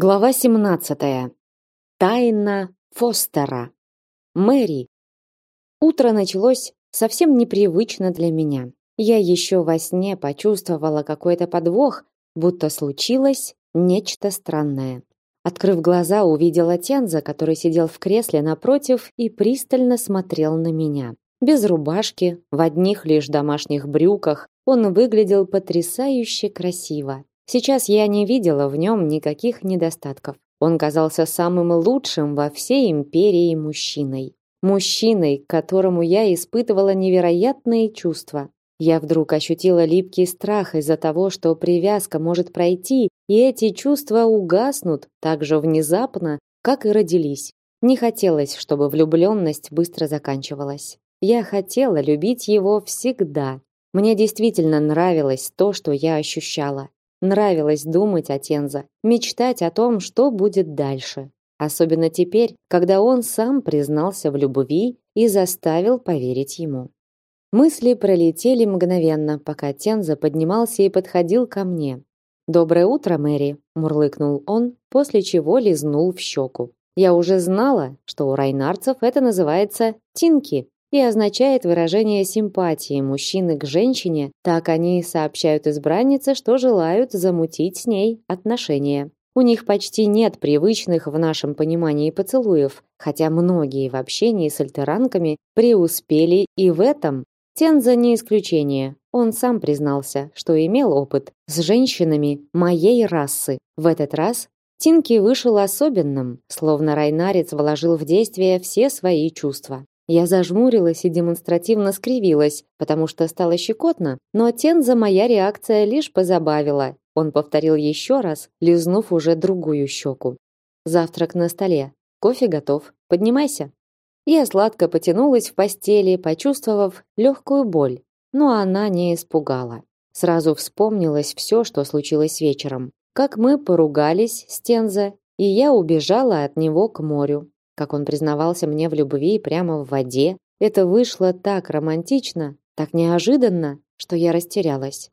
Глава 17. Тайна Фостера. Мэри. Утро началось совсем непривычно для меня. Я еще во сне почувствовала какой-то подвох, будто случилось нечто странное. Открыв глаза, увидела Тенза, который сидел в кресле напротив и пристально смотрел на меня. Без рубашки, в одних лишь домашних брюках, он выглядел потрясающе красиво. Сейчас я не видела в нем никаких недостатков. Он казался самым лучшим во всей империи мужчиной. Мужчиной, к которому я испытывала невероятные чувства. Я вдруг ощутила липкий страх из-за того, что привязка может пройти, и эти чувства угаснут так же внезапно, как и родились. Не хотелось, чтобы влюбленность быстро заканчивалась. Я хотела любить его всегда. Мне действительно нравилось то, что я ощущала. Нравилось думать о Тенза, мечтать о том, что будет дальше. Особенно теперь, когда он сам признался в любви и заставил поверить ему. Мысли пролетели мгновенно, пока Тенза поднимался и подходил ко мне. «Доброе утро, Мэри», – мурлыкнул он, после чего лизнул в щеку. «Я уже знала, что у райнарцев это называется «тинки», и означает выражение симпатии мужчины к женщине, так они сообщают избраннице, что желают замутить с ней отношения. У них почти нет привычных в нашем понимании поцелуев, хотя многие в общении с альтеранками преуспели и в этом. Тенза не исключение. Он сам признался, что имел опыт с женщинами моей расы. В этот раз Тинки вышел особенным, словно Райнарец вложил в действие все свои чувства. Я зажмурилась и демонстративно скривилась, потому что стало щекотно, но Тенза моя реакция лишь позабавила. Он повторил еще раз, лизнув уже другую щеку. Завтрак на столе. Кофе готов. Поднимайся. Я сладко потянулась в постели, почувствовав легкую боль, но она не испугала. Сразу вспомнилось все, что случилось вечером. Как мы поругались с Тенза, и я убежала от него к морю как он признавался мне в любви прямо в воде. Это вышло так романтично, так неожиданно, что я растерялась.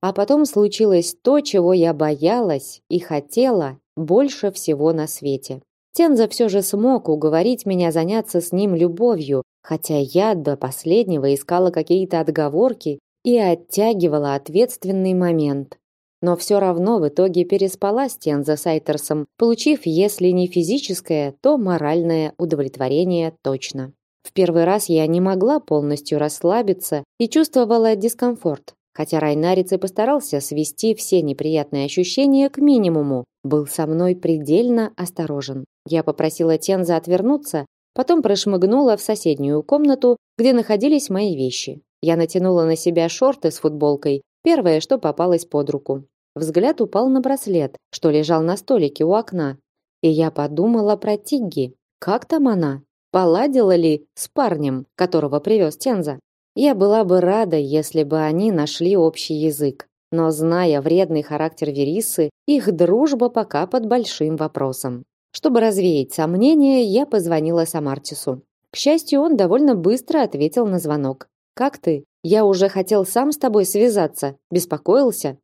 А потом случилось то, чего я боялась и хотела больше всего на свете. Тенза все же смог уговорить меня заняться с ним любовью, хотя я до последнего искала какие-то отговорки и оттягивала ответственный момент но все равно в итоге переспала с Тенза Сайтерсом, получив, если не физическое, то моральное удовлетворение точно. В первый раз я не могла полностью расслабиться и чувствовала дискомфорт. Хотя Райнарец и постарался свести все неприятные ощущения к минимуму, был со мной предельно осторожен. Я попросила Тенза отвернуться, потом прошмыгнула в соседнюю комнату, где находились мои вещи. Я натянула на себя шорты с футболкой, первое, что попалось под руку. Взгляд упал на браслет, что лежал на столике у окна, и я подумала про Тигги. Как там она? Поладила ли с парнем, которого привез Тенза? Я была бы рада, если бы они нашли общий язык. Но зная вредный характер Верисы, их дружба пока под большим вопросом. Чтобы развеять сомнения, я позвонила Самартису. К счастью, он довольно быстро ответил на звонок. Как ты? Я уже хотел сам с тобой связаться, беспокоился.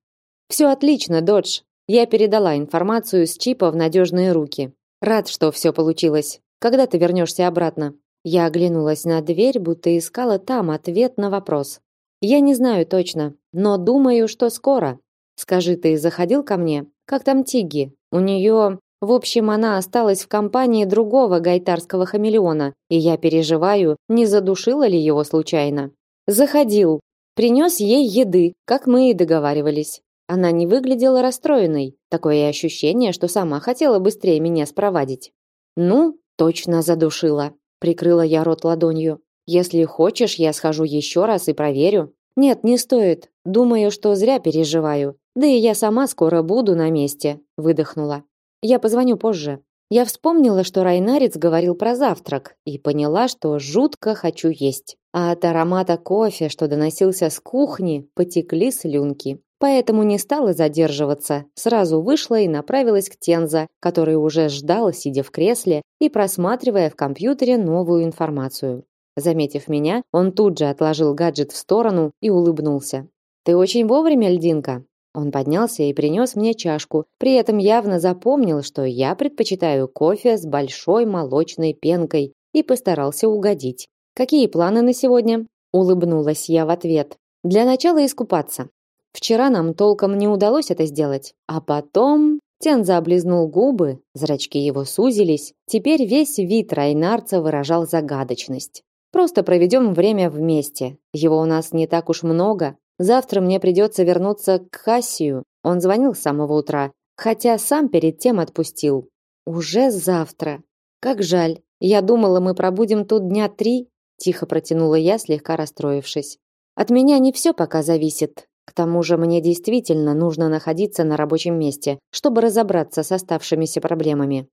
Все отлично, Додж. Я передала информацию с чипа в надежные руки. Рад, что все получилось. Когда ты вернешься обратно? Я оглянулась на дверь, будто искала там ответ на вопрос. Я не знаю точно, но думаю, что скоро. Скажи, ты заходил ко мне? Как там Тиги? У нее... В общем, она осталась в компании другого гайтарского хамелеона, и я переживаю, не задушила ли его случайно. Заходил. Принес ей еды, как мы и договаривались. Она не выглядела расстроенной. Такое ощущение, что сама хотела быстрее меня спровадить. Ну, точно задушила. Прикрыла я рот ладонью. Если хочешь, я схожу еще раз и проверю. Нет, не стоит. Думаю, что зря переживаю. Да и я сама скоро буду на месте, выдохнула. Я позвоню позже. Я вспомнила, что Райнарец говорил про завтрак и поняла, что жутко хочу есть. А от аромата кофе, что доносился с кухни, потекли слюнки. Поэтому не стала задерживаться, сразу вышла и направилась к Тенза, который уже ждал, сидя в кресле и просматривая в компьютере новую информацию. Заметив меня, он тут же отложил гаджет в сторону и улыбнулся. Ты очень вовремя, льдинка. Он поднялся и принес мне чашку, при этом явно запомнил, что я предпочитаю кофе с большой молочной пенкой и постарался угодить. Какие планы на сегодня? улыбнулась я в ответ. Для начала искупаться. Вчера нам толком не удалось это сделать, а потом Тенза облизнул губы, зрачки его сузились. Теперь весь вид Райнарца выражал загадочность. Просто проведем время вместе. Его у нас не так уж много. Завтра мне придется вернуться к Хасию. Он звонил с самого утра, хотя сам перед тем отпустил. Уже завтра. Как жаль. Я думала, мы пробудем тут дня три. Тихо протянула я, слегка расстроившись. От меня не все пока зависит. К тому же мне действительно нужно находиться на рабочем месте, чтобы разобраться с оставшимися проблемами.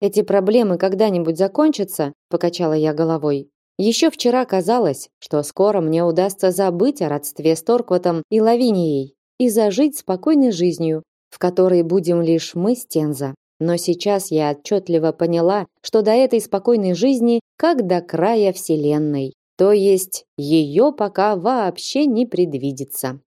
Эти проблемы когда-нибудь закончатся, покачала я головой. Еще вчера казалось, что скоро мне удастся забыть о родстве с Торкватом и Лавинией и зажить спокойной жизнью, в которой будем лишь мы с Тенза. Но сейчас я отчетливо поняла, что до этой спокойной жизни как до края вселенной. То есть ее пока вообще не предвидится.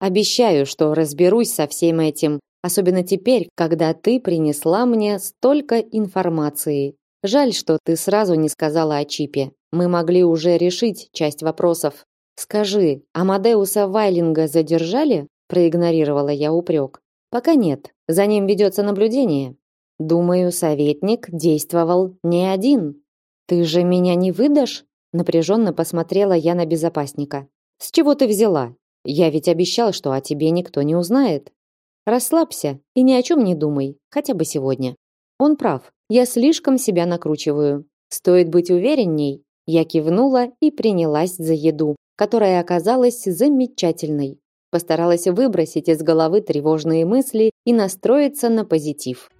Обещаю, что разберусь со всем этим, особенно теперь, когда ты принесла мне столько информации. Жаль, что ты сразу не сказала о чипе. Мы могли уже решить часть вопросов. Скажи, Амадеуса Вайлинга задержали? проигнорировала я упрек. Пока нет. За ним ведется наблюдение. Думаю, советник действовал не один. Ты же меня не выдашь? напряженно посмотрела я на безопасника. С чего ты взяла? Я ведь обещал, что о тебе никто не узнает. Расслабься и ни о чем не думай, хотя бы сегодня. Он прав. Я слишком себя накручиваю. Стоит быть уверенней. Я кивнула и принялась за еду, которая оказалась замечательной. Постаралась выбросить из головы тревожные мысли и настроиться на позитив.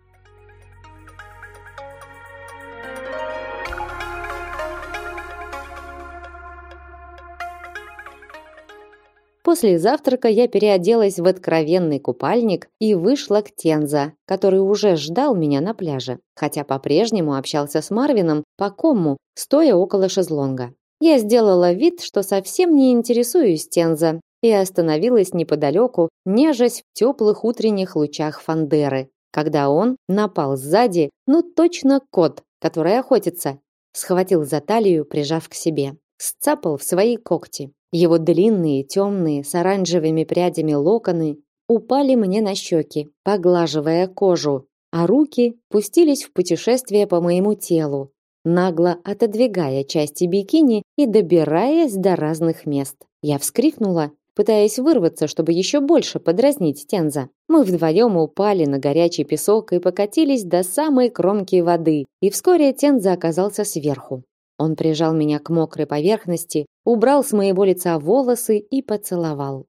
После завтрака я переоделась в откровенный купальник и вышла к Тенза, который уже ждал меня на пляже, хотя по-прежнему общался с Марвином по кому, стоя около шезлонга. Я сделала вид, что совсем не интересуюсь Тенза, и остановилась неподалеку, нежась в теплых утренних лучах Фандеры, когда он напал сзади, ну точно кот, который охотится, схватил за талию, прижав к себе, сцапал в свои когти. Его длинные, темные, с оранжевыми прядями локоны упали мне на щеки, поглаживая кожу, а руки пустились в путешествие по моему телу, нагло отодвигая части бикини и добираясь до разных мест. Я вскрикнула, пытаясь вырваться, чтобы еще больше подразнить Тенза. Мы вдвоем упали на горячий песок и покатились до самой кромки воды, и вскоре Тенза оказался сверху. Он прижал меня к мокрой поверхности, убрал с моего лица волосы и поцеловал.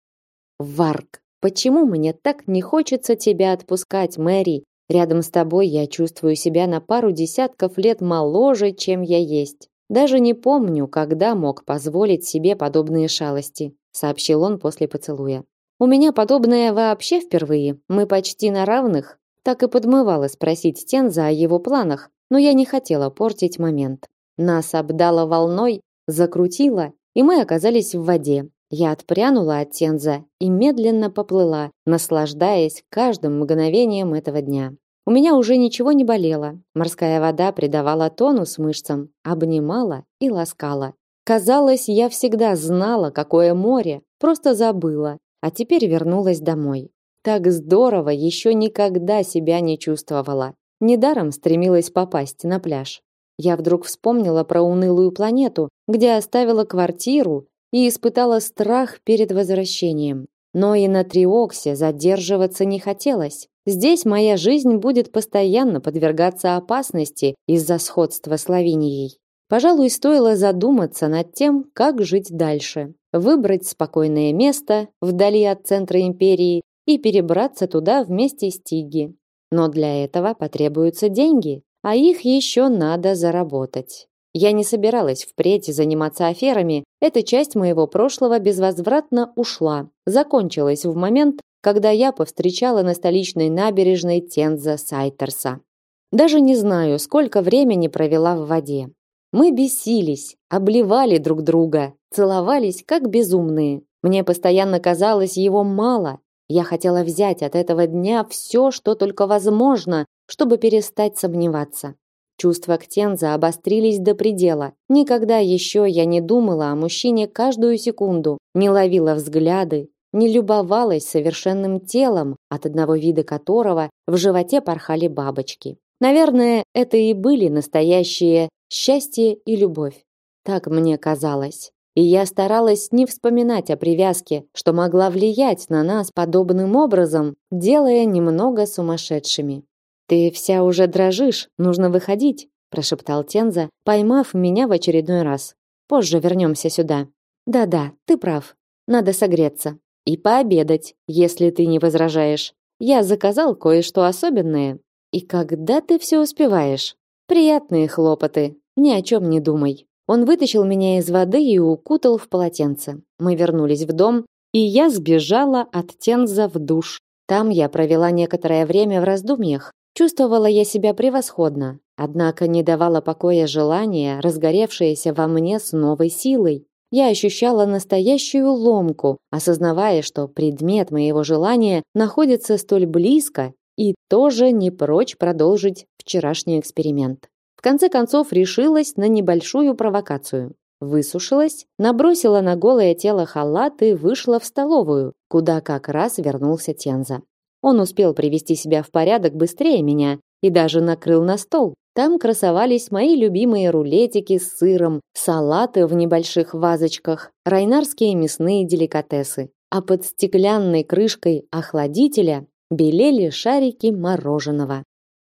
Варк, почему мне так не хочется тебя отпускать, Мэри? Рядом с тобой я чувствую себя на пару десятков лет моложе, чем я есть. Даже не помню, когда мог позволить себе подобные шалости, сообщил он после поцелуя. У меня подобное вообще впервые. Мы почти на равных. Так и подмывало спросить Тенза о его планах, но я не хотела портить момент. Нас обдало волной, закрутило, и мы оказались в воде. Я отпрянула от Тенза и медленно поплыла, наслаждаясь каждым мгновением этого дня. У меня уже ничего не болело. Морская вода придавала тонус мышцам, обнимала и ласкала. Казалось, я всегда знала, какое море, просто забыла, а теперь вернулась домой. Так здорово еще никогда себя не чувствовала. Недаром стремилась попасть на пляж. Я вдруг вспомнила про унылую планету, где оставила квартиру и испытала страх перед возвращением. Но и на Триоксе задерживаться не хотелось. Здесь моя жизнь будет постоянно подвергаться опасности из-за сходства с Лавинией. Пожалуй, стоило задуматься над тем, как жить дальше. Выбрать спокойное место вдали от центра империи и перебраться туда вместе с Тиги. Но для этого потребуются деньги а их еще надо заработать. Я не собиралась впредь заниматься аферами, эта часть моего прошлого безвозвратно ушла, закончилась в момент, когда я повстречала на столичной набережной Тенза Сайтерса. Даже не знаю, сколько времени провела в воде. Мы бесились, обливали друг друга, целовались как безумные. Мне постоянно казалось его мало, Я хотела взять от этого дня все, что только возможно, чтобы перестать сомневаться. Чувства к Тенза обострились до предела. Никогда еще я не думала о мужчине каждую секунду, не ловила взгляды, не любовалась совершенным телом, от одного вида которого в животе порхали бабочки. Наверное, это и были настоящие счастье и любовь. Так мне казалось. И я старалась не вспоминать о привязке, что могла влиять на нас подобным образом, делая немного сумасшедшими. Ты вся уже дрожишь, нужно выходить, прошептал Тенза, поймав меня в очередной раз. Позже вернемся сюда. Да-да, ты прав. Надо согреться и пообедать, если ты не возражаешь. Я заказал кое-что особенное. И когда ты все успеваешь? Приятные хлопоты. Ни о чем не думай. Он вытащил меня из воды и укутал в полотенце. Мы вернулись в дом, и я сбежала от Тенза в душ. Там я провела некоторое время в раздумьях. Чувствовала я себя превосходно, однако не давала покоя желание, разгоревшееся во мне с новой силой. Я ощущала настоящую ломку, осознавая, что предмет моего желания находится столь близко и тоже не прочь продолжить вчерашний эксперимент. В конце концов решилась на небольшую провокацию. Высушилась, набросила на голое тело халат и вышла в столовую, куда как раз вернулся Тенза. Он успел привести себя в порядок быстрее меня и даже накрыл на стол. Там красовались мои любимые рулетики с сыром, салаты в небольших вазочках, райнарские мясные деликатесы. А под стеклянной крышкой охладителя белели шарики мороженого.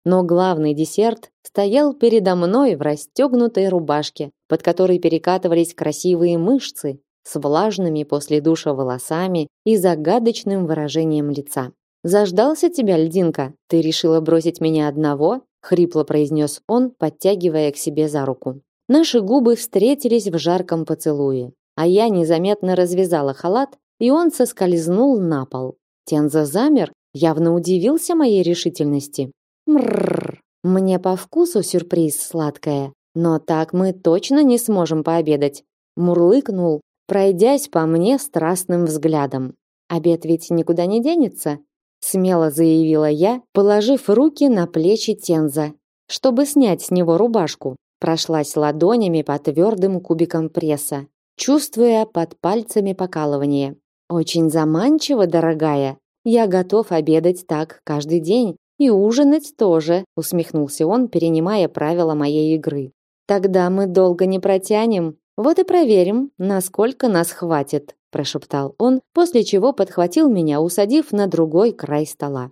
Но главный десерт стоял передо мной в расстегнутой рубашке, под которой перекатывались красивые мышцы с влажными после душа волосами и загадочным выражением лица. «Заждался тебя, льдинка? Ты решила бросить меня одного?» — хрипло произнес он, подтягивая к себе за руку. Наши губы встретились в жарком поцелуе, а я незаметно развязала халат, и он соскользнул на пол. Тенза замер, явно удивился моей решительности. Мрррр. Мне по вкусу сюрприз сладкое, но так мы точно не сможем пообедать. Мурлыкнул, пройдясь по мне страстным взглядом. Обед ведь никуда не денется, смело заявила я, положив руки на плечи Тенза, чтобы снять с него рубашку. Прошлась ладонями по твердым кубикам пресса, чувствуя под пальцами покалывание. Очень заманчиво, дорогая. Я готов обедать так каждый день, и ужинать тоже, усмехнулся он, перенимая правила моей игры. Тогда мы долго не протянем. Вот и проверим, насколько нас хватит, прошептал он, после чего подхватил меня, усадив на другой край стола.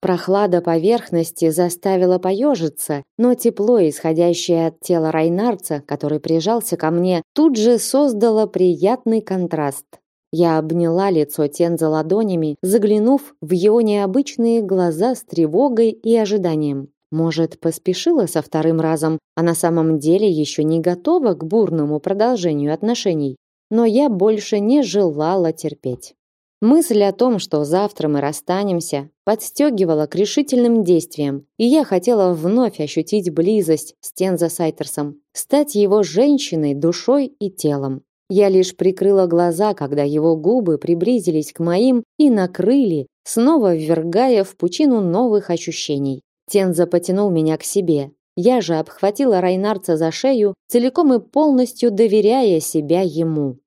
Прохлада поверхности заставила поежиться, но тепло, исходящее от тела Райнарца, который прижался ко мне, тут же создало приятный контраст. Я обняла лицо Тенза ладонями, заглянув в его необычные глаза с тревогой и ожиданием. Может, поспешила со вторым разом, а на самом деле еще не готова к бурному продолжению отношений. Но я больше не желала терпеть. Мысль о том, что завтра мы расстанемся, подстегивала к решительным действиям, и я хотела вновь ощутить близость с Тенза Сайтерсом, стать его женщиной душой и телом. Я лишь прикрыла глаза, когда его губы приблизились к моим и накрыли, снова ввергая в пучину новых ощущений. Тенза потянул меня к себе. Я же обхватила Райнарца за шею, целиком и полностью доверяя себя ему.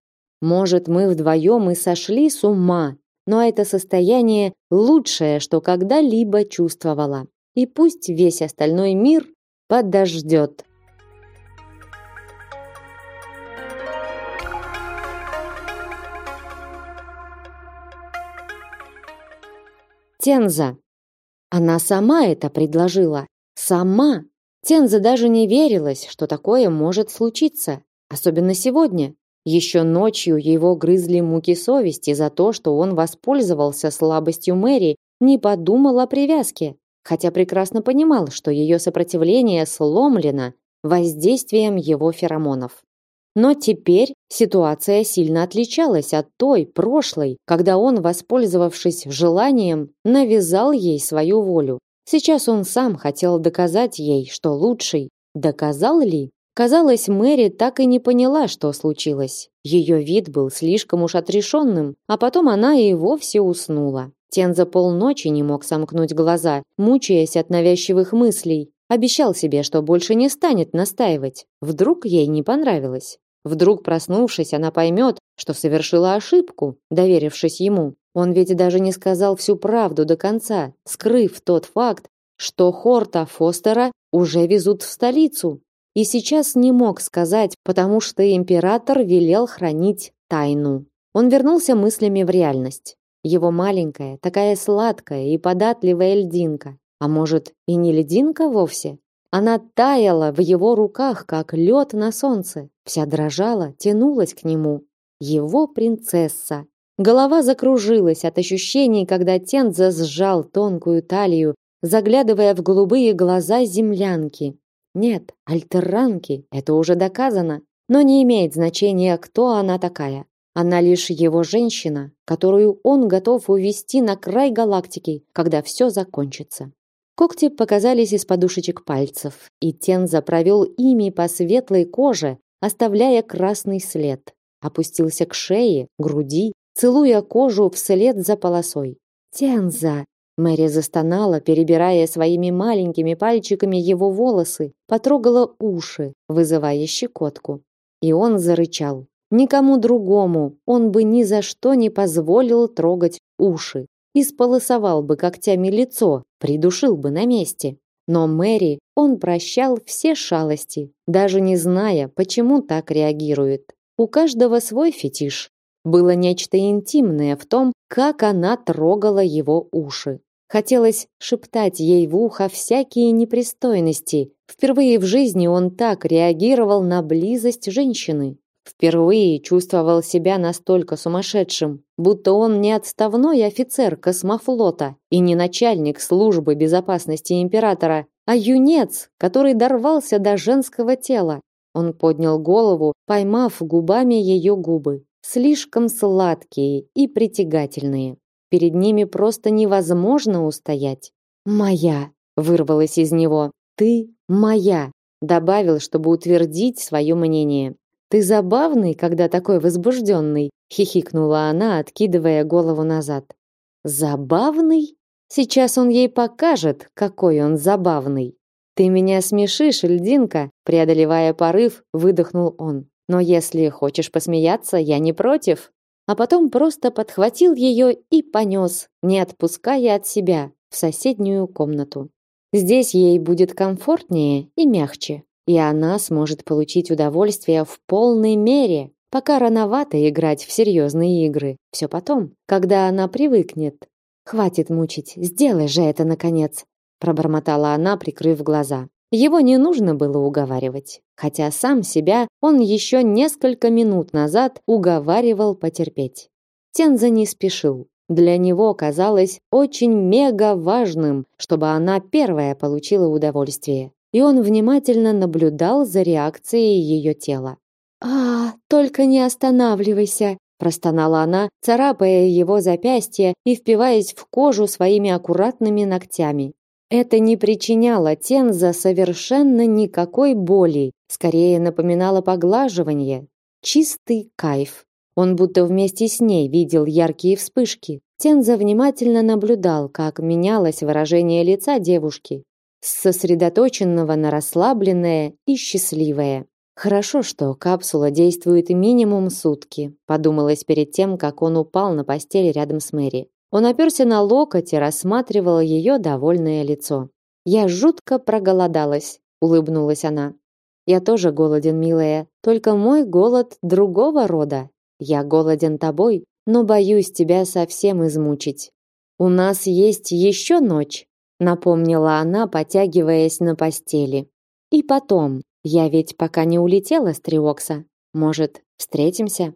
Может, мы вдвоем и сошли с ума, но это состояние лучшее, что когда-либо чувствовала. И пусть весь остальной мир подождет. Тенза. Она сама это предложила. Сама. Тенза даже не верилась, что такое может случиться. Особенно сегодня. Еще ночью его грызли муки совести за то, что он воспользовался слабостью Мэри, не подумал о привязке, хотя прекрасно понимал, что ее сопротивление сломлено воздействием его феромонов. Но теперь ситуация сильно отличалась от той прошлой, когда он, воспользовавшись желанием, навязал ей свою волю. Сейчас он сам хотел доказать ей, что лучший. Доказал ли? Казалось, Мэри так и не поняла, что случилось. Ее вид был слишком уж отрешенным, а потом она и вовсе уснула. Тенза полночи не мог сомкнуть глаза, мучаясь от навязчивых мыслей. Обещал себе, что больше не станет настаивать. Вдруг ей не понравилось. Вдруг, проснувшись, она поймет, что совершила ошибку, доверившись ему. Он ведь даже не сказал всю правду до конца, скрыв тот факт, что Хорта Фостера уже везут в столицу. И сейчас не мог сказать, потому что император велел хранить тайну. Он вернулся мыслями в реальность. Его маленькая, такая сладкая и податливая льдинка. А может, и не льдинка вовсе? Она таяла в его руках, как лед на солнце. Вся дрожала, тянулась к нему. Его принцесса. Голова закружилась от ощущений, когда Тенза сжал тонкую талию, заглядывая в голубые глаза землянки. Нет, альтерранки, это уже доказано. Но не имеет значения, кто она такая. Она лишь его женщина, которую он готов увести на край галактики, когда все закончится. Когти показались из подушечек пальцев, и Тенза провел ими по светлой коже, оставляя красный след. Опустился к шее, груди, целуя кожу вслед за полосой. «Тенза!» Мэри застонала, перебирая своими маленькими пальчиками его волосы, потрогала уши, вызывая щекотку. И он зарычал. Никому другому он бы ни за что не позволил трогать уши. Исполосовал бы когтями лицо, придушил бы на месте. Но Мэри он прощал все шалости, даже не зная, почему так реагирует. У каждого свой фетиш. Было нечто интимное в том, как она трогала его уши. Хотелось шептать ей в ухо всякие непристойности. Впервые в жизни он так реагировал на близость женщины. Впервые чувствовал себя настолько сумасшедшим, будто он не отставной офицер космофлота и не начальник службы безопасности императора, а юнец, который дорвался до женского тела. Он поднял голову, поймав губами ее губы, слишком сладкие и притягательные. Перед ними просто невозможно устоять. «Моя!» – вырвалось из него. «Ты моя!» – добавил, чтобы утвердить свое мнение. Ты забавный, когда такой возбужденный, хихикнула она, откидывая голову назад. Забавный? Сейчас он ей покажет, какой он забавный. Ты меня смешишь, льдинка, преодолевая порыв, выдохнул он. Но если хочешь посмеяться, я не против. А потом просто подхватил ее и понес, не отпуская от себя, в соседнюю комнату. Здесь ей будет комфортнее и мягче и она сможет получить удовольствие в полной мере. Пока рановато играть в серьезные игры. Все потом, когда она привыкнет. Хватит мучить, сделай же это наконец, пробормотала она, прикрыв глаза. Его не нужно было уговаривать, хотя сам себя он еще несколько минут назад уговаривал потерпеть. Тенза не спешил. Для него казалось очень мега важным, чтобы она первая получила удовольствие и он внимательно наблюдал за реакцией ее тела. «А, только не останавливайся!» простонала она, царапая его запястье и впиваясь в кожу своими аккуратными ногтями. Это не причиняло Тенза совершенно никакой боли, скорее напоминало поглаживание. Чистый кайф. Он будто вместе с ней видел яркие вспышки. Тенза внимательно наблюдал, как менялось выражение лица девушки, с сосредоточенного на расслабленное и счастливое. Хорошо, что капсула действует минимум сутки, подумалось перед тем, как он упал на постель рядом с Мэри. Он оперся на локоть и рассматривал ее довольное лицо. Я жутко проголодалась, улыбнулась она. Я тоже голоден, милая, только мой голод другого рода. Я голоден тобой, но боюсь тебя совсем измучить. У нас есть еще ночь, напомнила она, потягиваясь на постели. И потом, я ведь пока не улетела с Триокса. Может, встретимся?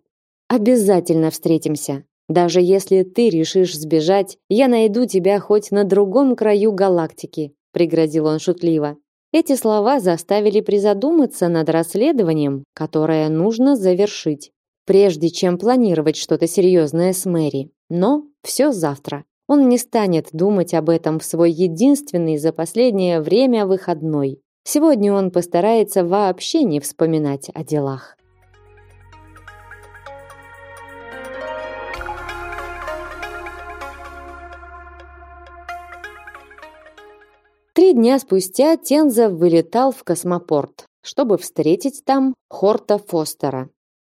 Обязательно встретимся. Даже если ты решишь сбежать, я найду тебя хоть на другом краю галактики, пригрозил он шутливо. Эти слова заставили призадуматься над расследованием, которое нужно завершить, прежде чем планировать что-то серьезное с Мэри. Но все завтра. Он не станет думать об этом в свой единственный за последнее время выходной. Сегодня он постарается вообще не вспоминать о делах. Три дня спустя Тенза вылетал в космопорт, чтобы встретить там Хорта Фостера,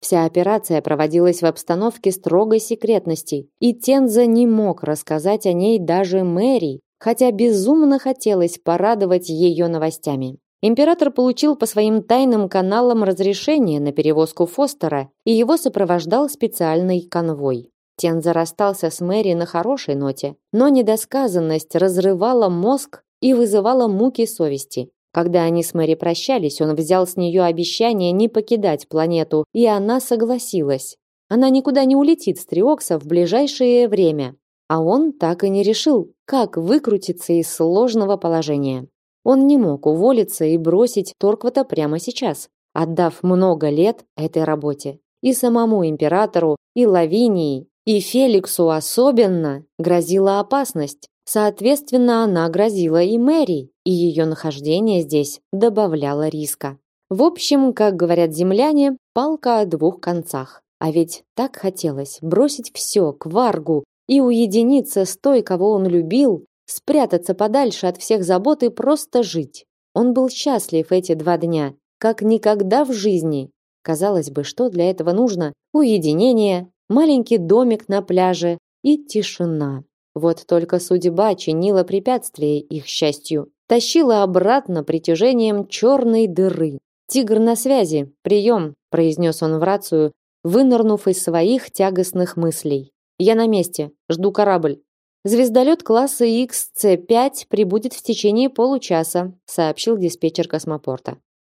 Вся операция проводилась в обстановке строгой секретности, и Тенза не мог рассказать о ней даже Мэри, хотя безумно хотелось порадовать ее новостями. Император получил по своим тайным каналам разрешение на перевозку Фостера, и его сопровождал специальный конвой. Тенза расстался с Мэри на хорошей ноте, но недосказанность разрывала мозг и вызывала муки совести. Когда они с Мэри прощались, он взял с нее обещание не покидать планету, и она согласилась. Она никуда не улетит с Триокса в ближайшее время. А он так и не решил, как выкрутиться из сложного положения. Он не мог уволиться и бросить Торквата прямо сейчас, отдав много лет этой работе. И самому императору, и Лавинии, и Феликсу особенно грозила опасность. Соответственно, она грозила и Мэри, и ее нахождение здесь добавляло риска. В общем, как говорят земляне, палка о двух концах. А ведь так хотелось бросить все к Варгу и уединиться с той, кого он любил, спрятаться подальше от всех забот и просто жить. Он был счастлив эти два дня, как никогда в жизни. Казалось бы, что для этого нужно? Уединение, маленький домик на пляже и тишина. Вот только судьба чинила препятствие их счастью, тащила обратно притяжением черной дыры. «Тигр на связи, прием», – произнес он в рацию, вынырнув из своих тягостных мыслей. «Я на месте, жду корабль». Звездолет класса XC-5 прибудет в течение получаса, сообщил диспетчер космопорта.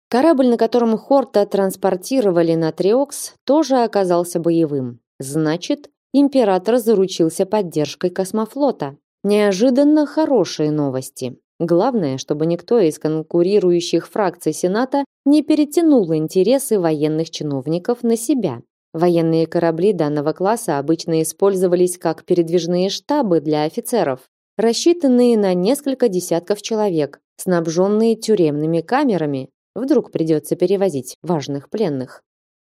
Корабль, на котором Хорта транспортировали на Триокс, тоже оказался боевым. Значит, император заручился поддержкой космофлота. Неожиданно хорошие новости. Главное, чтобы никто из конкурирующих фракций Сената не перетянул интересы военных чиновников на себя. Военные корабли данного класса обычно использовались как передвижные штабы для офицеров, рассчитанные на несколько десятков человек, снабженные тюремными камерами. Вдруг придется перевозить важных пленных.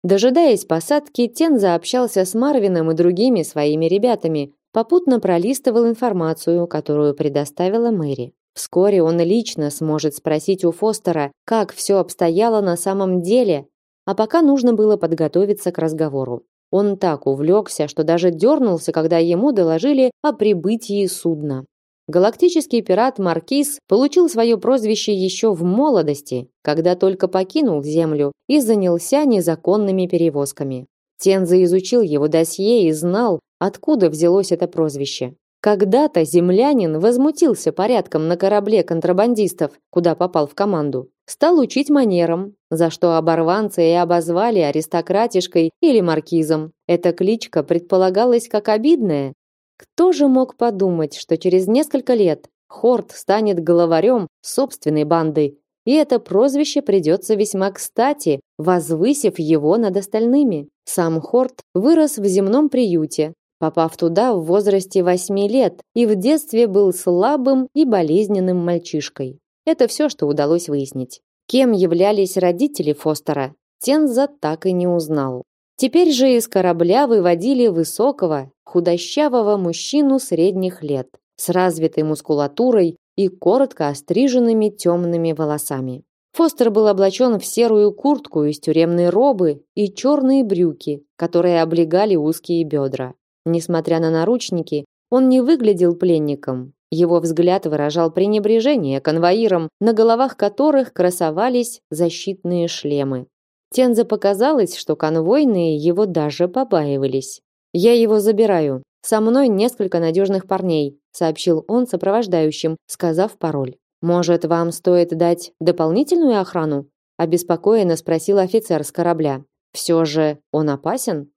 Дожидаясь посадки, Тен заобщался с Марвином и другими своими ребятами, попутно пролистывал информацию, которую предоставила Мэри. Вскоре он лично сможет спросить у Фостера, как все обстояло на самом деле, а пока нужно было подготовиться к разговору. Он так увлекся, что даже дернулся, когда ему доложили о прибытии судна. Галактический пират Маркиз получил свое прозвище еще в молодости, когда только покинул Землю и занялся незаконными перевозками. Тенза изучил его досье и знал, откуда взялось это прозвище. Когда-то землянин возмутился порядком на корабле контрабандистов, куда попал в команду. Стал учить манерам, за что оборванцы и обозвали аристократишкой или маркизом. Эта кличка предполагалась как обидная, кто же мог подумать, что через несколько лет Хорт станет главарем собственной банды, и это прозвище придется весьма кстати, возвысив его над остальными. Сам Хорт вырос в земном приюте, попав туда в возрасте восьми лет и в детстве был слабым и болезненным мальчишкой. Это все, что удалось выяснить. Кем являлись родители Фостера, Тенза так и не узнал. Теперь же из корабля выводили высокого, худощавого мужчину средних лет с развитой мускулатурой и коротко остриженными темными волосами. Фостер был облачен в серую куртку из тюремной робы и черные брюки, которые облегали узкие бедра. Несмотря на наручники, он не выглядел пленником. Его взгляд выражал пренебрежение конвоирам, на головах которых красовались защитные шлемы. Тензе показалось, что конвойные его даже побаивались. «Я его забираю. Со мной несколько надежных парней», сообщил он сопровождающим, сказав пароль. «Может, вам стоит дать дополнительную охрану?» обеспокоенно спросил офицер с корабля. «Все же он опасен?»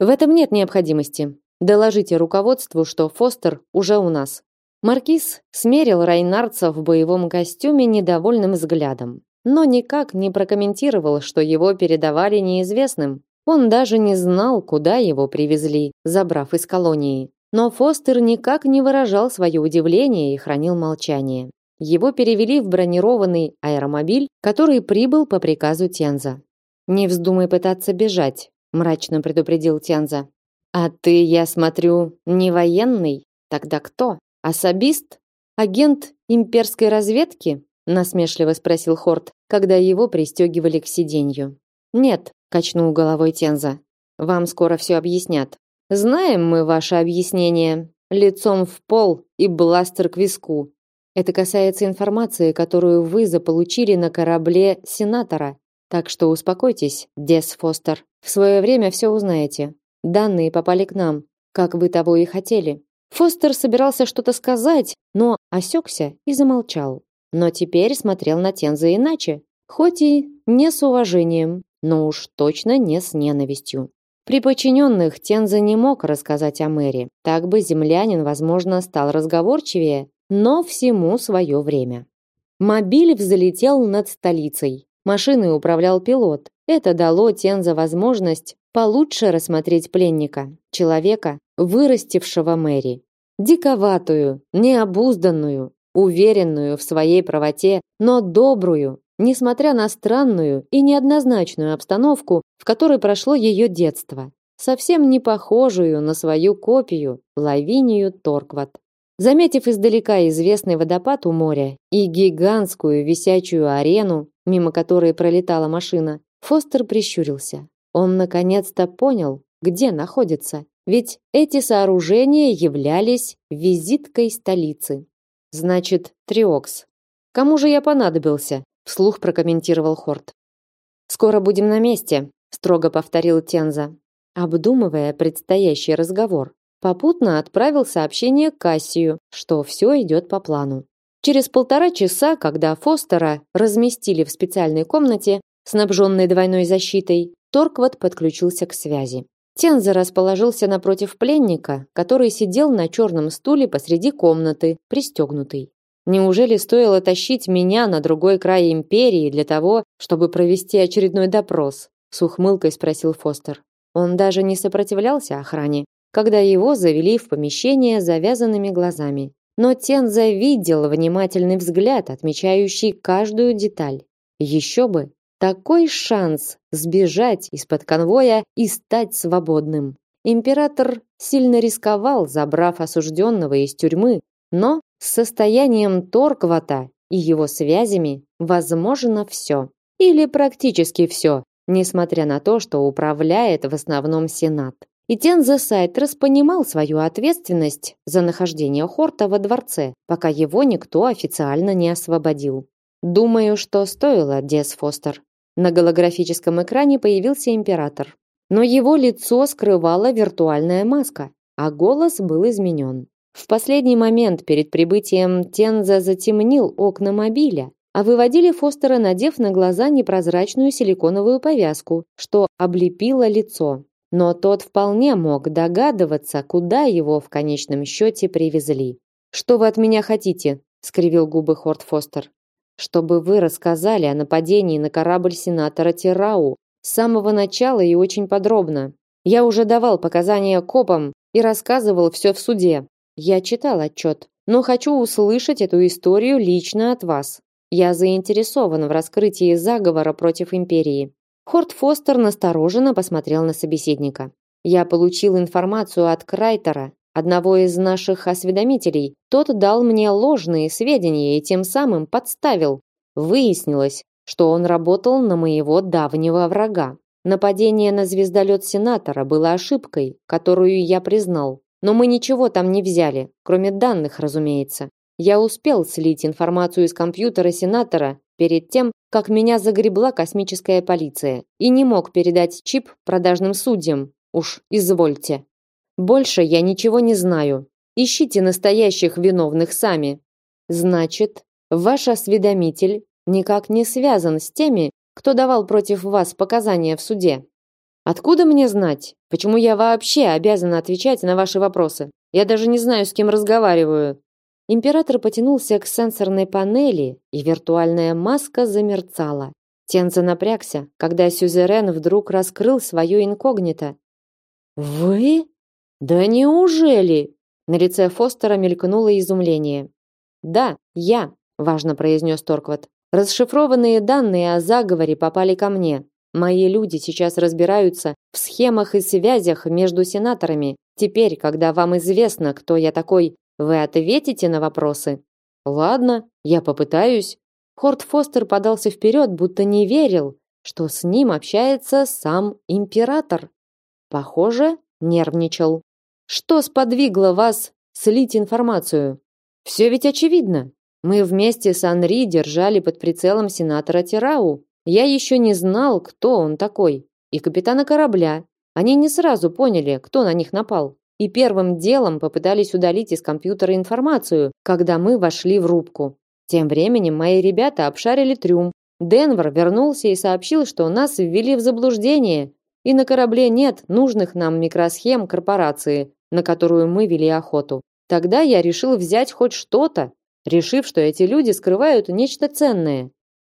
«В этом нет необходимости. Доложите руководству, что Фостер уже у нас». Маркиз смерил Райнарца в боевом костюме недовольным взглядом но никак не прокомментировал, что его передавали неизвестным. Он даже не знал, куда его привезли, забрав из колонии. Но Фостер никак не выражал свое удивление и хранил молчание. Его перевели в бронированный аэромобиль, который прибыл по приказу Тенза. «Не вздумай пытаться бежать», – мрачно предупредил Тенза. «А ты, я смотрю, не военный? Тогда кто? Особист? Агент имперской разведки? насмешливо спросил Хорт, когда его пристегивали к сиденью. Нет, качнул головой Тенза. Вам скоро все объяснят. Знаем мы ваше объяснение. Лицом в пол и бластер к виску. Это касается информации, которую вы заполучили на корабле сенатора. Так что успокойтесь, Дес Фостер. В свое время все узнаете. Данные попали к нам, как вы того и хотели. Фостер собирался что-то сказать, но осекся и замолчал. Но теперь смотрел на Тенза иначе, хоть и не с уважением, но уж точно не с ненавистью. При подчиненных Тенза не мог рассказать о Мэри. Так бы землянин, возможно, стал разговорчивее, но всему свое время. Мобиль взлетел над столицей. Машиной управлял пилот. Это дало Тенза возможность получше рассмотреть пленника, человека, вырастившего Мэри. Диковатую, необузданную, уверенную в своей правоте, но добрую, несмотря на странную и неоднозначную обстановку, в которой прошло ее детство, совсем не похожую на свою копию Лавинию Торкват. Заметив издалека известный водопад у моря и гигантскую висячую арену, мимо которой пролетала машина, Фостер прищурился. Он наконец-то понял, где находится, ведь эти сооружения являлись визиткой столицы. Значит, Триокс. Кому же я понадобился? Вслух прокомментировал Хорт. Скоро будем на месте, строго повторил Тенза, обдумывая предстоящий разговор. Попутно отправил сообщение Кассию, что все идет по плану. Через полтора часа, когда Фостера разместили в специальной комнате, снабженной двойной защитой, Торкват подключился к связи. Тенза расположился напротив пленника, который сидел на черном стуле посреди комнаты, пристегнутый. Неужели стоило тащить меня на другой край империи для того, чтобы провести очередной допрос? С ухмылкой спросил Фостер. Он даже не сопротивлялся охране, когда его завели в помещение завязанными глазами. Но Тенза видел внимательный взгляд, отмечающий каждую деталь. Еще бы, такой шанс сбежать из-под конвоя и стать свободным. Император сильно рисковал, забрав осужденного из тюрьмы, но с состоянием Торквата и его связями возможно все. Или практически все, несмотря на то, что управляет в основном Сенат. И Тензе Сайтрес понимал свою ответственность за нахождение Хорта во дворце, пока его никто официально не освободил. Думаю, что стоило, Дес Фостер. На голографическом экране появился император. Но его лицо скрывала виртуальная маска, а голос был изменен. В последний момент перед прибытием Тенза затемнил окна мобиля, а выводили Фостера, надев на глаза непрозрачную силиконовую повязку, что облепило лицо. Но тот вполне мог догадываться, куда его в конечном счете привезли. «Что вы от меня хотите?» — скривил губы Хорт Фостер чтобы вы рассказали о нападении на корабль сенатора Тирау с самого начала и очень подробно. Я уже давал показания копам и рассказывал все в суде. Я читал отчет, но хочу услышать эту историю лично от вас. Я заинтересован в раскрытии заговора против империи. Хорт Фостер настороженно посмотрел на собеседника. Я получил информацию от Крайтера одного из наших осведомителей. Тот дал мне ложные сведения и тем самым подставил. Выяснилось, что он работал на моего давнего врага. Нападение на звездолет сенатора было ошибкой, которую я признал. Но мы ничего там не взяли, кроме данных, разумеется. Я успел слить информацию из компьютера сенатора перед тем, как меня загребла космическая полиция, и не мог передать чип продажным судьям. Уж извольте. Больше я ничего не знаю. Ищите настоящих виновных сами. Значит, ваш осведомитель никак не связан с теми, кто давал против вас показания в суде. Откуда мне знать? Почему я вообще обязана отвечать на ваши вопросы? Я даже не знаю, с кем разговариваю. Император потянулся к сенсорной панели, и виртуальная маска замерцала. Тенза напрягся, когда сюзерен вдруг раскрыл свое инкогнито. «Вы?» Да неужели? На лице Фостера мелькнуло изумление. Да, я, важно произнес Торкват. Расшифрованные данные о заговоре попали ко мне. Мои люди сейчас разбираются в схемах и связях между сенаторами. Теперь, когда вам известно, кто я такой, вы ответите на вопросы. Ладно, я попытаюсь. Хорт Фостер подался вперед, будто не верил, что с ним общается сам император. Похоже, нервничал. Что сподвигло вас слить информацию? Все ведь очевидно. Мы вместе с Анри держали под прицелом сенатора Тирау. Я еще не знал, кто он такой, и капитана корабля. Они не сразу поняли, кто на них напал, и первым делом попытались удалить из компьютера информацию, когда мы вошли в рубку. Тем временем мои ребята обшарили трюм. Денвер вернулся и сообщил, что нас ввели в заблуждение, и на корабле нет нужных нам микросхем корпорации, на которую мы вели охоту. Тогда я решил взять хоть что-то, решив, что эти люди скрывают нечто ценное.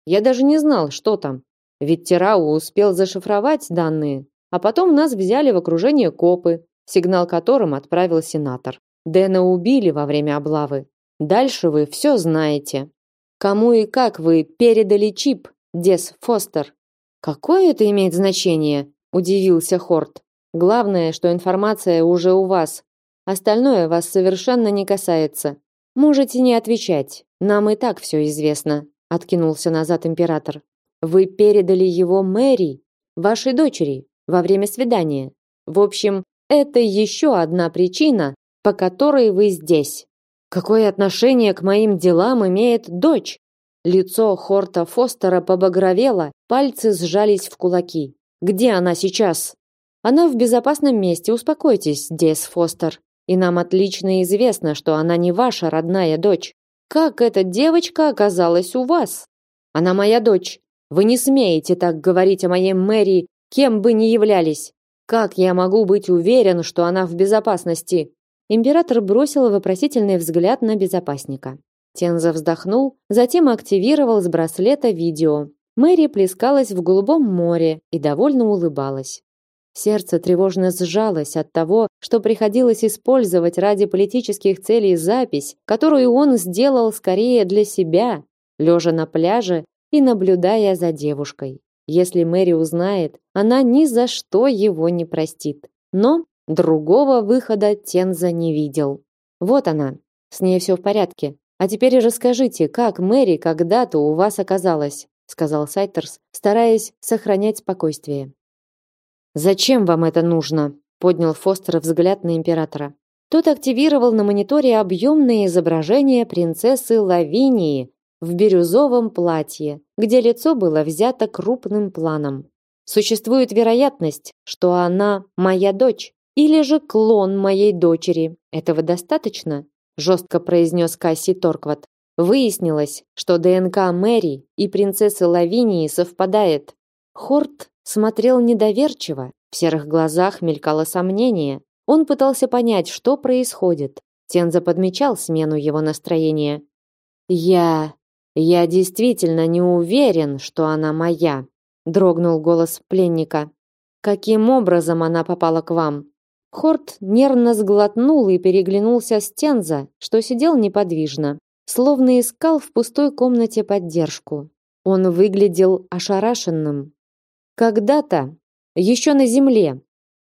Я даже не знал, что там. Ведь Терау успел зашифровать данные, а потом нас взяли в окружение копы, сигнал которым отправил сенатор. Дэна убили во время облавы. Дальше вы все знаете. Кому и как вы передали чип, Дес Фостер? Какое это имеет значение? Удивился Хорт. Главное, что информация уже у вас. Остальное вас совершенно не касается. Можете не отвечать. Нам и так все известно, откинулся назад император. Вы передали его Мэри, вашей дочери, во время свидания. В общем, это еще одна причина, по которой вы здесь. Какое отношение к моим делам имеет дочь? Лицо Хорта Фостера побагровело, пальцы сжались в кулаки. Где она сейчас? Она в безопасном месте, успокойтесь, Дес Фостер. И нам отлично известно, что она не ваша родная дочь. Как эта девочка оказалась у вас? Она моя дочь. Вы не смеете так говорить о моей Мэри, кем бы ни являлись. Как я могу быть уверен, что она в безопасности? Император бросил вопросительный взгляд на безопасника. Тенза вздохнул, затем активировал с браслета видео. Мэри плескалась в голубом море и довольно улыбалась. Сердце тревожно сжалось от того, что приходилось использовать ради политических целей запись, которую он сделал скорее для себя, лежа на пляже и наблюдая за девушкой. Если Мэри узнает, она ни за что его не простит. Но другого выхода Тенза не видел. Вот она. С ней все в порядке. А теперь расскажите, как Мэри когда-то у вас оказалась, сказал Сайтерс, стараясь сохранять спокойствие. Зачем вам это нужно? поднял Фостер взгляд на императора. Тот активировал на мониторе объемное изображение принцессы Лавинии в бирюзовом платье, где лицо было взято крупным планом. Существует вероятность, что она моя дочь или же клон моей дочери. Этого достаточно? жестко произнес Касси Торкват. Выяснилось, что ДНК Мэри и принцессы Лавинии совпадает. Хорт смотрел недоверчиво, в серых глазах мелькало сомнение. Он пытался понять, что происходит. Тенза подмечал смену его настроения. «Я... я действительно не уверен, что она моя», дрогнул голос пленника. «Каким образом она попала к вам?» Хорт нервно сглотнул и переглянулся с Тенза, что сидел неподвижно, словно искал в пустой комнате поддержку. Он выглядел ошарашенным. Когда-то, еще на земле,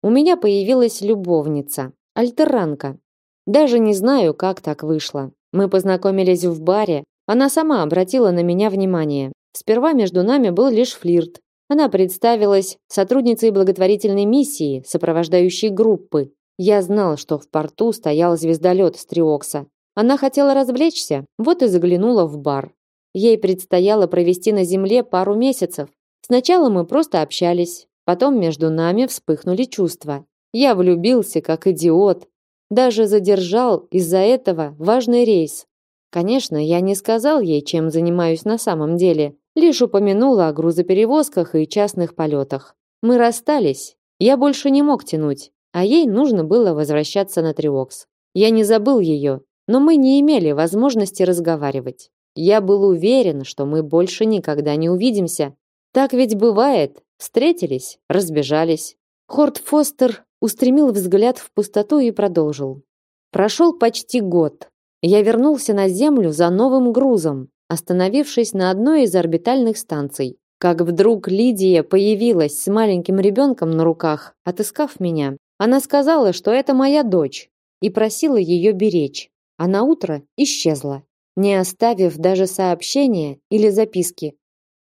у меня появилась любовница, альтерранка. Даже не знаю, как так вышло. Мы познакомились в баре, она сама обратила на меня внимание. Сперва между нами был лишь флирт. Она представилась сотрудницей благотворительной миссии, сопровождающей группы. Я знал, что в порту стоял звездолет с Триокса. Она хотела развлечься, вот и заглянула в бар. Ей предстояло провести на земле пару месяцев, Сначала мы просто общались, потом между нами вспыхнули чувства. Я влюбился как идиот, даже задержал из-за этого важный рейс. Конечно, я не сказал ей, чем занимаюсь на самом деле, лишь упомянула о грузоперевозках и частных полетах. Мы расстались. Я больше не мог тянуть, а ей нужно было возвращаться на Триокс. Я не забыл ее, но мы не имели возможности разговаривать. Я был уверен, что мы больше никогда не увидимся, так ведь бывает. Встретились, разбежались. Хорт Фостер устремил взгляд в пустоту и продолжил. Прошел почти год. Я вернулся на Землю за новым грузом, остановившись на одной из орбитальных станций. Как вдруг Лидия появилась с маленьким ребенком на руках, отыскав меня. Она сказала, что это моя дочь, и просила ее беречь. А на утро исчезла. не оставив даже сообщения или записки.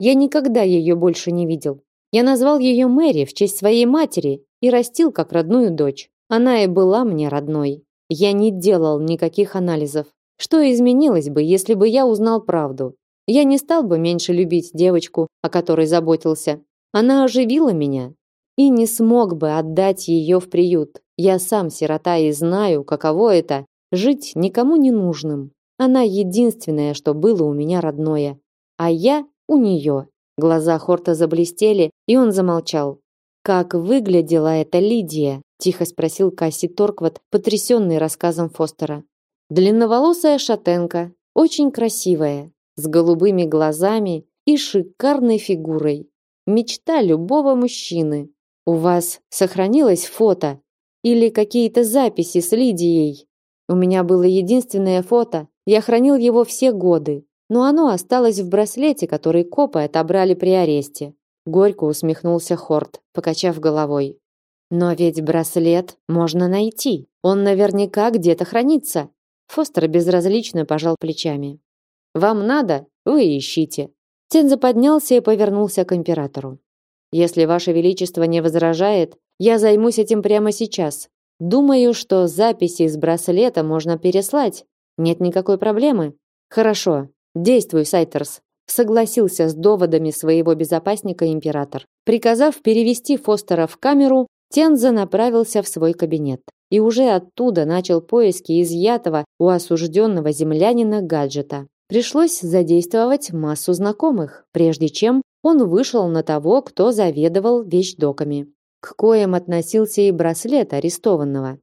Я никогда ее больше не видел. Я назвал ее Мэри в честь своей матери и растил как родную дочь. Она и была мне родной. Я не делал никаких анализов. Что изменилось бы, если бы я узнал правду? Я не стал бы меньше любить девочку, о которой заботился. Она оживила меня и не смог бы отдать ее в приют. Я сам сирота и знаю, каково это жить никому не нужным. Она единственное, что было у меня родное, а я у нее. Глаза Хорта заблестели, и он замолчал. Как выглядела эта Лидия? тихо спросил Касси Торкват, потрясенный рассказом Фостера. Длинноволосая шатенка, очень красивая, с голубыми глазами и шикарной фигурой. Мечта любого мужчины. У вас сохранилось фото или какие-то записи с Лидией? У меня было единственное фото. Я хранил его все годы, но оно осталось в браслете, который копы отобрали при аресте. Горько усмехнулся Хорт, покачав головой. Но ведь браслет можно найти. Он наверняка где-то хранится. Фостер безразлично пожал плечами. Вам надо, вы ищите. Тенза поднялся и повернулся к императору. Если ваше величество не возражает, я займусь этим прямо сейчас. Думаю, что записи из браслета можно переслать. Нет никакой проблемы. Хорошо. Действуй, Сайтерс. Согласился с доводами своего безопасника император. Приказав перевести Фостера в камеру, Тенза направился в свой кабинет и уже оттуда начал поиски изъятого у осужденного землянина гаджета. Пришлось задействовать массу знакомых, прежде чем он вышел на того, кто заведовал вещдоками, к коим относился и браслет арестованного.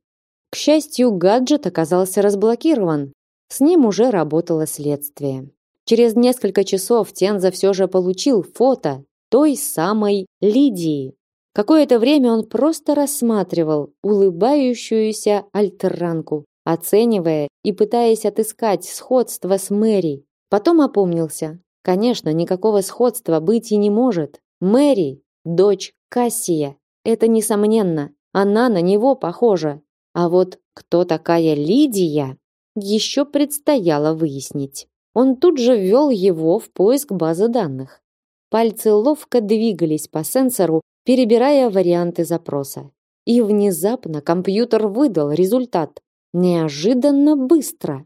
К счастью, гаджет оказался разблокирован. С ним уже работало следствие. Через несколько часов Тенза все же получил фото той самой Лидии. Какое-то время он просто рассматривал улыбающуюся альтерранку, оценивая и пытаясь отыскать сходство с Мэри. Потом опомнился. Конечно, никакого сходства быть и не может. Мэри дочь Кассия. Это несомненно. Она на него похожа. А вот кто такая Лидия, еще предстояло выяснить. Он тут же ввел его в поиск базы данных. Пальцы ловко двигались по сенсору, перебирая варианты запроса. И внезапно компьютер выдал результат. Неожиданно быстро.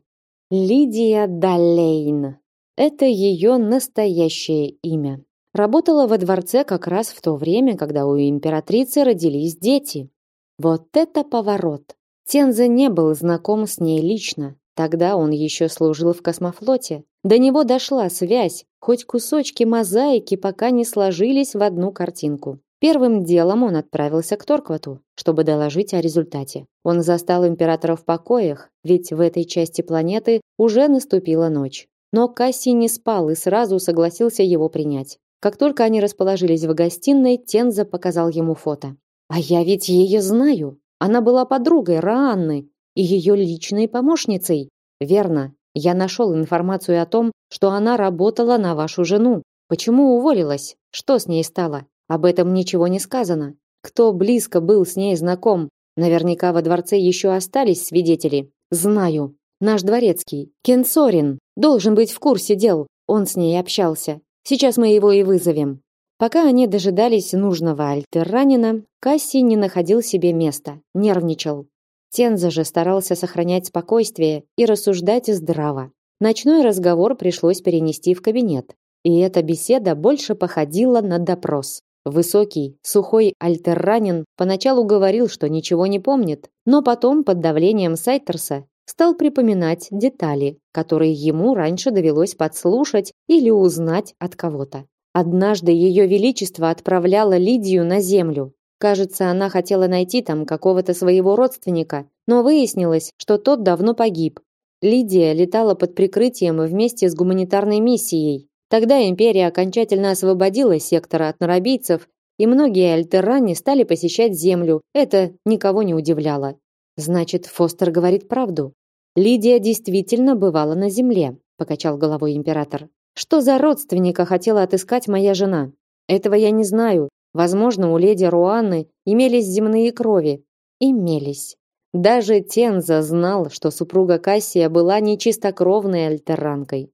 Лидия Далейн. Это ее настоящее имя. Работала во дворце как раз в то время, когда у императрицы родились дети. Вот это поворот. Тензе не был знаком с ней лично. Тогда он еще служил в космофлоте. До него дошла связь, хоть кусочки мозаики пока не сложились в одну картинку. Первым делом он отправился к Торквату, чтобы доложить о результате. Он застал императора в покоях, ведь в этой части планеты уже наступила ночь. Но Касси не спал и сразу согласился его принять. Как только они расположились в гостиной, Тенза показал ему фото. «А я ведь ее знаю. Она была подругой Раанны и ее личной помощницей. Верно, я нашел информацию о том, что она работала на вашу жену. Почему уволилась? Что с ней стало? Об этом ничего не сказано. Кто близко был с ней знаком? Наверняка во дворце еще остались свидетели. Знаю. Наш дворецкий, Кенсорин, должен быть в курсе дел. Он с ней общался. Сейчас мы его и вызовем. Пока они дожидались нужного альтерранина, Касси не находил себе места, нервничал. Тенза же старался сохранять спокойствие и рассуждать здраво. Ночной разговор пришлось перенести в кабинет, и эта беседа больше походила на допрос. Высокий, сухой альтерранин поначалу говорил, что ничего не помнит, но потом под давлением Сайтерса стал припоминать детали, которые ему раньше довелось подслушать или узнать от кого-то. Однажды ее величество отправляло Лидию на землю. Кажется, она хотела найти там какого-то своего родственника, но выяснилось, что тот давно погиб. Лидия летала под прикрытием вместе с гуманитарной миссией. Тогда империя окончательно освободила сектор от нарабийцев, и многие альтерране стали посещать землю. Это никого не удивляло. Значит, Фостер говорит правду. Лидия действительно бывала на земле, покачал головой император. Что за родственника хотела отыскать моя жена? Этого я не знаю. Возможно, у леди Руанны имелись земные крови. Имелись. Даже Тенза знал, что супруга Кассия была не чистокровной альтерранкой.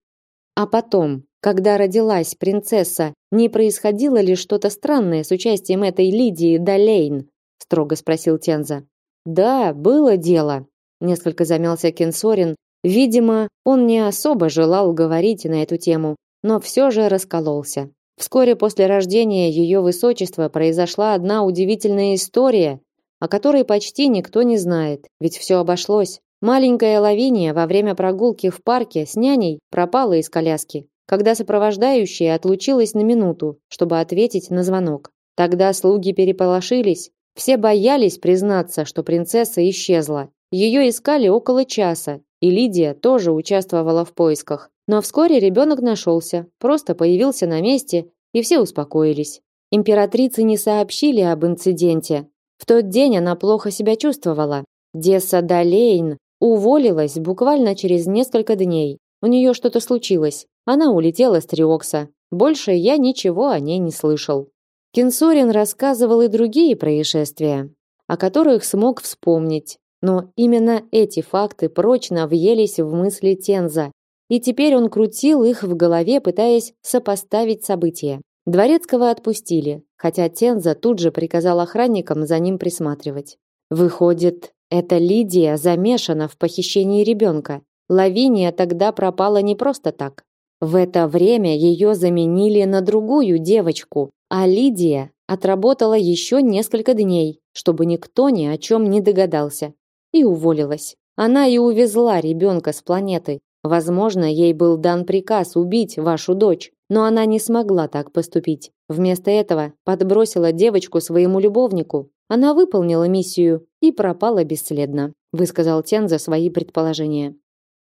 А потом, когда родилась принцесса, не происходило ли что-то странное с участием этой Лидии Далейн? строго спросил Тенза. Да, было дело, несколько замялся Кенсорин. Видимо, он не особо желал говорить на эту тему, но все же раскололся. Вскоре после рождения ее высочества произошла одна удивительная история, о которой почти никто не знает, ведь все обошлось. Маленькая Лавиния во время прогулки в парке с няней пропала из коляски, когда сопровождающая отлучилась на минуту, чтобы ответить на звонок. Тогда слуги переполошились, все боялись признаться, что принцесса исчезла. Ее искали около часа, и Лидия тоже участвовала в поисках. Но вскоре ребенок нашелся, просто появился на месте, и все успокоились. Императрице не сообщили об инциденте. В тот день она плохо себя чувствовала. Десса Далейн уволилась буквально через несколько дней. У нее что-то случилось. Она улетела с Триокса. Больше я ничего о ней не слышал. Кенсорин рассказывал и другие происшествия, о которых смог вспомнить. Но именно эти факты прочно въелись в мысли Тенза, и теперь он крутил их в голове, пытаясь сопоставить события. Дворецкого отпустили, хотя Тенза тут же приказал охранникам за ним присматривать. Выходит, эта Лидия замешана в похищении ребенка. Лавиния тогда пропала не просто так. В это время ее заменили на другую девочку, а Лидия отработала еще несколько дней, чтобы никто ни о чем не догадался, и уволилась. Она и увезла ребенка с планеты, Возможно, ей был дан приказ убить вашу дочь, но она не смогла так поступить. Вместо этого подбросила девочку своему любовнику. Она выполнила миссию и пропала бесследно, высказал Тен за свои предположения.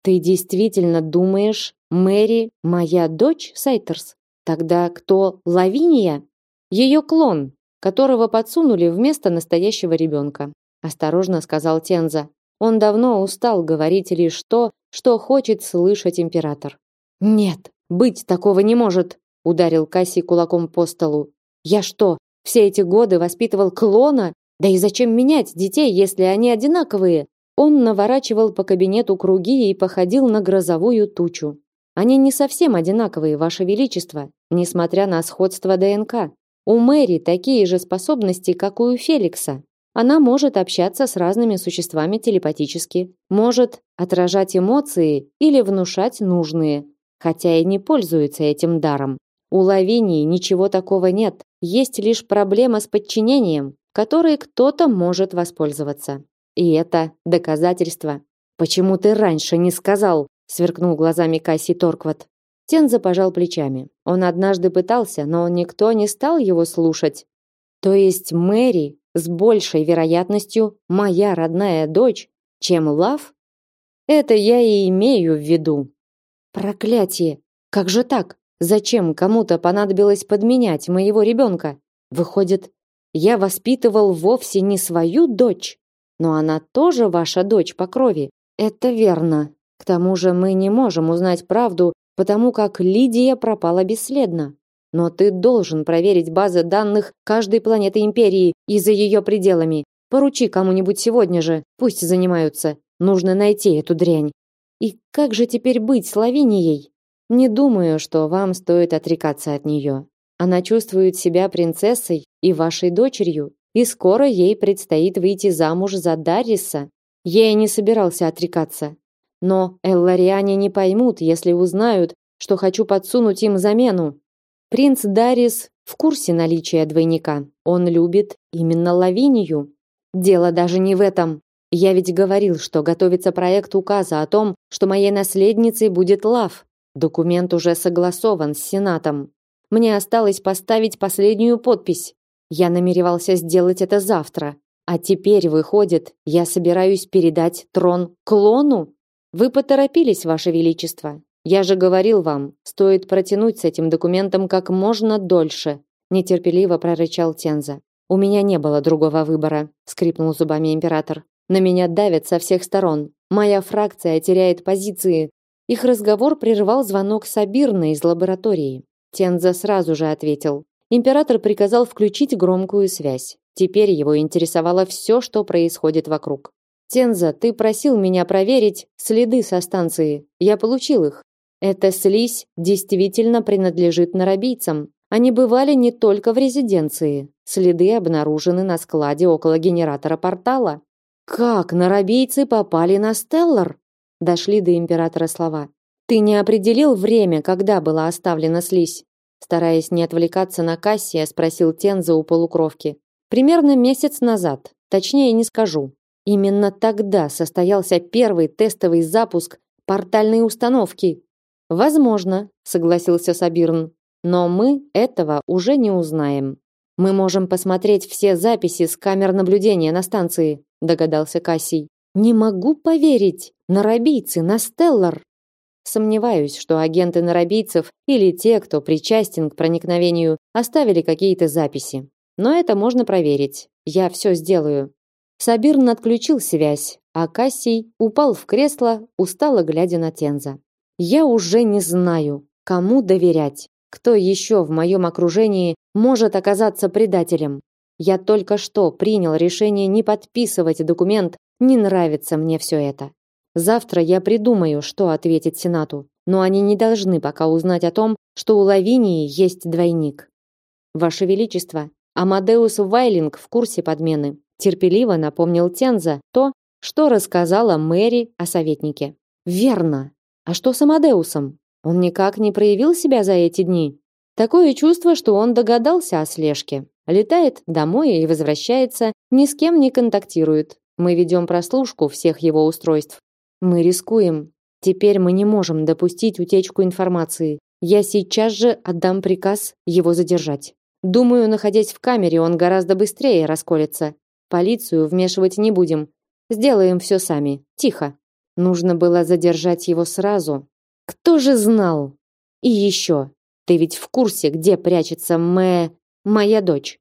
Ты действительно думаешь, Мэри моя дочь, Сайтерс? Тогда кто Лавиния? Ее клон, которого подсунули вместо настоящего ребенка. Осторожно сказал Тенза. Он давно устал говорить лишь то, что хочет слышать император. Нет, быть такого не может, ударил Касси кулаком по столу. Я что, все эти годы воспитывал клона? Да и зачем менять детей, если они одинаковые? Он наворачивал по кабинету круги и походил на грозовую тучу. Они не совсем одинаковые, ваше величество, несмотря на сходство ДНК. У Мэри такие же способности, как у Феликса. Она может общаться с разными существами телепатически, может отражать эмоции или внушать нужные, хотя и не пользуется этим даром. У Лавинии ничего такого нет, есть лишь проблема с подчинением, которой кто-то может воспользоваться. И это доказательство. Почему ты раньше не сказал? сверкнул глазами Касси Торкват. Тенза пожал плечами. Он однажды пытался, но никто не стал его слушать. То есть Мэри с большей вероятностью моя родная дочь, чем Лав? Это я и имею в виду. Проклятие! Как же так? Зачем кому-то понадобилось подменять моего ребенка? Выходит, я воспитывал вовсе не свою дочь, но она тоже ваша дочь по крови. Это верно. К тому же мы не можем узнать правду, потому как Лидия пропала бесследно. Но ты должен проверить базы данных каждой планеты Империи и за ее пределами. Поручи кому-нибудь сегодня же, пусть занимаются. Нужно найти эту дрянь. И как же теперь быть с Лавинией? Не думаю, что вам стоит отрекаться от нее. Она чувствует себя принцессой и вашей дочерью, и скоро ей предстоит выйти замуж за Дариса. Я и не собирался отрекаться. Но эллариане не поймут, если узнают, что хочу подсунуть им замену. Принц Дарис в курсе наличия двойника. Он любит именно Лавинию. Дело даже не в этом. Я ведь говорил, что готовится проект указа о том, что моей наследницей будет Лав. Документ уже согласован с Сенатом. Мне осталось поставить последнюю подпись. Я намеревался сделать это завтра. А теперь выходит, я собираюсь передать трон клону. Вы поторопились, ваше величество. Я же говорил вам, стоит протянуть с этим документом как можно дольше, нетерпеливо прорычал Тенза. У меня не было другого выбора, скрипнул зубами император. На меня давят со всех сторон. Моя фракция теряет позиции. Их разговор прервал звонок Сабирны из лаборатории. Тенза сразу же ответил. Император приказал включить громкую связь. Теперь его интересовало все, что происходит вокруг. Тенза, ты просил меня проверить следы со станции. Я получил их. Эта слизь действительно принадлежит нарабийцам. Они бывали не только в резиденции. Следы обнаружены на складе около генератора портала. Как нарабийцы попали на Стеллар? Дошли до императора слова. Ты не определил время, когда была оставлена слизь? Стараясь не отвлекаться на Кассия, спросил Тенза у полукровки. Примерно месяц назад, точнее не скажу. Именно тогда состоялся первый тестовый запуск портальной установки. Возможно, согласился Сабирн, но мы этого уже не узнаем. Мы можем посмотреть все записи с камер наблюдения на станции, догадался Кассий. Не могу поверить, нарабийцы на Стеллар. Сомневаюсь, что агенты нарабийцев или те, кто причастен к проникновению, оставили какие-то записи. Но это можно проверить. Я все сделаю. Сабирн отключил связь, а Кассий упал в кресло, устало глядя на Тенза. Я уже не знаю, кому доверять. Кто еще в моем окружении может оказаться предателем? Я только что принял решение не подписывать документ, не нравится мне все это. Завтра я придумаю, что ответить Сенату, но они не должны пока узнать о том, что у Лавинии есть двойник. Ваше величество, Амадеус Вайлинг в курсе подмены терпеливо напомнил Тенза то, что рассказала Мэри о советнике. Верно. А что с Амадеусом? Он никак не проявил себя за эти дни. Такое чувство, что он догадался о слежке. Летает домой и возвращается, ни с кем не контактирует. Мы ведем прослушку всех его устройств. Мы рискуем. Теперь мы не можем допустить утечку информации. Я сейчас же отдам приказ его задержать. Думаю, находясь в камере, он гораздо быстрее расколется Полицию вмешивать не будем. Сделаем все сами. Тихо. Нужно было задержать его сразу. Кто же знал? И еще. Ты ведь в курсе, где прячется Мэ... моя дочь?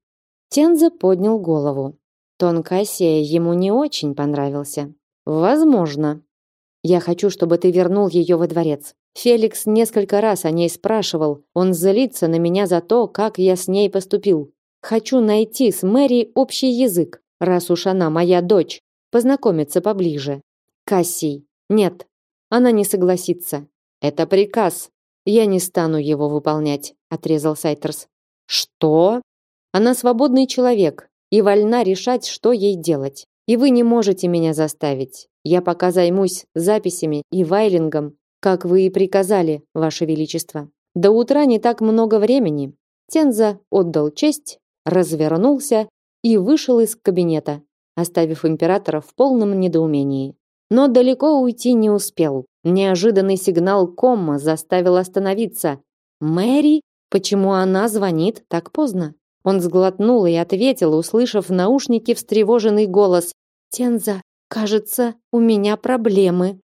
Тенза поднял голову. Тон Кассия ему не очень понравился. Возможно. Я хочу, чтобы ты вернул ее во дворец. Феликс несколько раз о ней спрашивал. Он злится на меня за то, как я с ней поступил. Хочу найти с Мэри общий язык раз уж она моя дочь, познакомиться поближе. Кассий. Нет, она не согласится. Это приказ. Я не стану его выполнять, отрезал Сайтерс. Что? Она свободный человек и вольна решать, что ей делать. И вы не можете меня заставить. Я пока займусь записями и вайлингом, как вы и приказали, ваше величество. До утра не так много времени. Тенза отдал честь, развернулся и вышел из кабинета, оставив императора в полном недоумении. Но далеко уйти не успел. Неожиданный сигнал комма заставил остановиться. Мэри, почему она звонит так поздно? Он сглотнул и ответил, услышав в наушнике встревоженный голос: "Тенза, кажется, у меня проблемы".